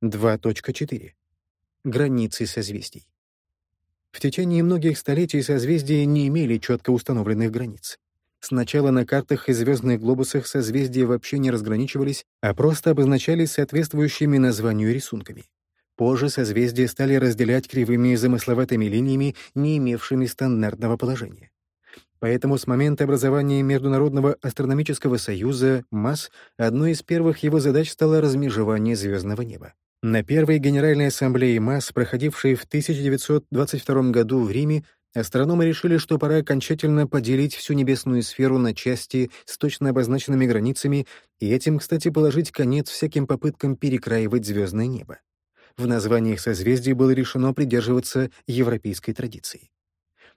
2.4. Границы созвездий. В течение многих столетий созвездия не имели четко установленных границ. Сначала на картах и звездных глобусах созвездия вообще не разграничивались, а просто обозначались соответствующими названию рисунками. Позже созвездия стали разделять кривыми и замысловатыми линиями, не имевшими стандартного положения. Поэтому с момента образования Международного астрономического союза МАС одной из первых его задач стало размежевание звездного неба. На первой Генеральной ассамблее МАС, проходившей в 1922 году в Риме, астрономы решили, что пора окончательно поделить всю небесную сферу на части с точно обозначенными границами и этим, кстати, положить конец всяким попыткам перекраивать звездное небо. В названиях созвездий было решено придерживаться европейской традиции.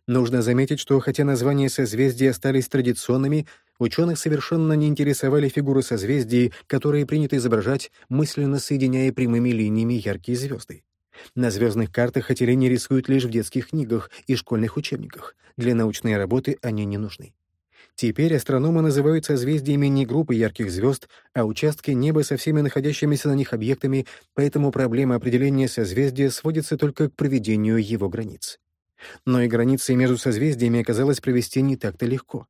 Нужно заметить, что хотя названия созвездий остались традиционными, ученых совершенно не интересовали фигуры созвездий, которые принято изображать, мысленно соединяя прямыми линиями яркие звезды. На звездных картах эти линии рисуют лишь в детских книгах и школьных учебниках. Для научной работы они не нужны. Теперь астрономы называют созвездиями не группы ярких звезд, а участки неба со всеми находящимися на них объектами, поэтому проблема определения созвездия сводится только к проведению его границ. Но и границы между созвездиями оказалось провести не так-то легко.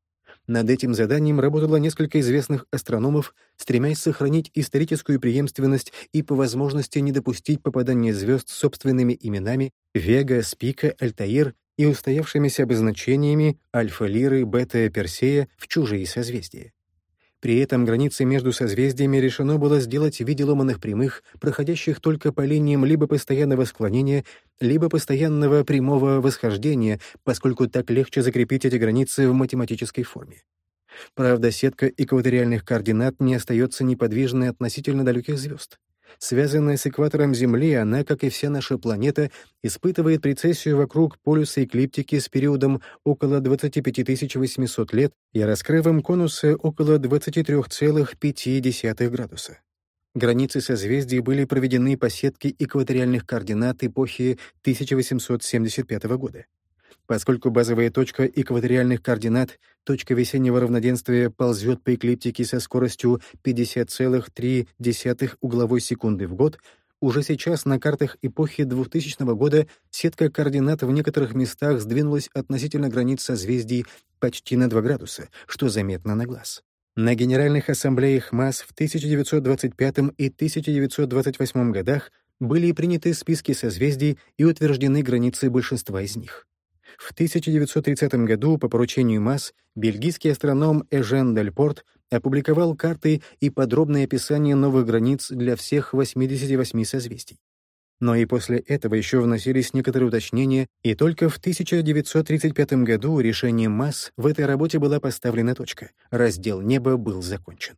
Над этим заданием работало несколько известных астрономов, стремясь сохранить историческую преемственность и по возможности не допустить попадания звезд собственными именами Вега, Спика, Альтаир и устоявшимися обозначениями Альфа-Лиры, Бета-Персея в чужие созвездия. При этом границы между созвездиями решено было сделать в виде ломаных прямых, проходящих только по линиям либо постоянного склонения, либо постоянного прямого восхождения, поскольку так легче закрепить эти границы в математической форме. Правда, сетка экваториальных координат не остается неподвижной относительно далеких звезд. Связанная с экватором Земли, она, как и вся наша планета, испытывает прецессию вокруг полюса эклиптики с периодом около 25 800 лет и раскрывом конуса около 23,5 градуса. Границы созвездий были проведены по сетке экваториальных координат эпохи 1875 года. Поскольку базовая точка экваториальных координат, точка весеннего равноденствия, ползет по эклиптике со скоростью 50,3 угловой секунды в год, уже сейчас на картах эпохи 2000 года сетка координат в некоторых местах сдвинулась относительно границ созвездий почти на 2 градуса, что заметно на глаз. На Генеральных ассамблеях МАС в 1925 и 1928 годах были приняты списки созвездий и утверждены границы большинства из них. В 1930 году по поручению МАС бельгийский астроном Эжен Дельпорт опубликовал карты и подробное описание новых границ для всех 88 созвездий. Но и после этого еще вносились некоторые уточнения, и только в 1935 году решением МАС в этой работе была поставлена точка. Раздел неба был закончен.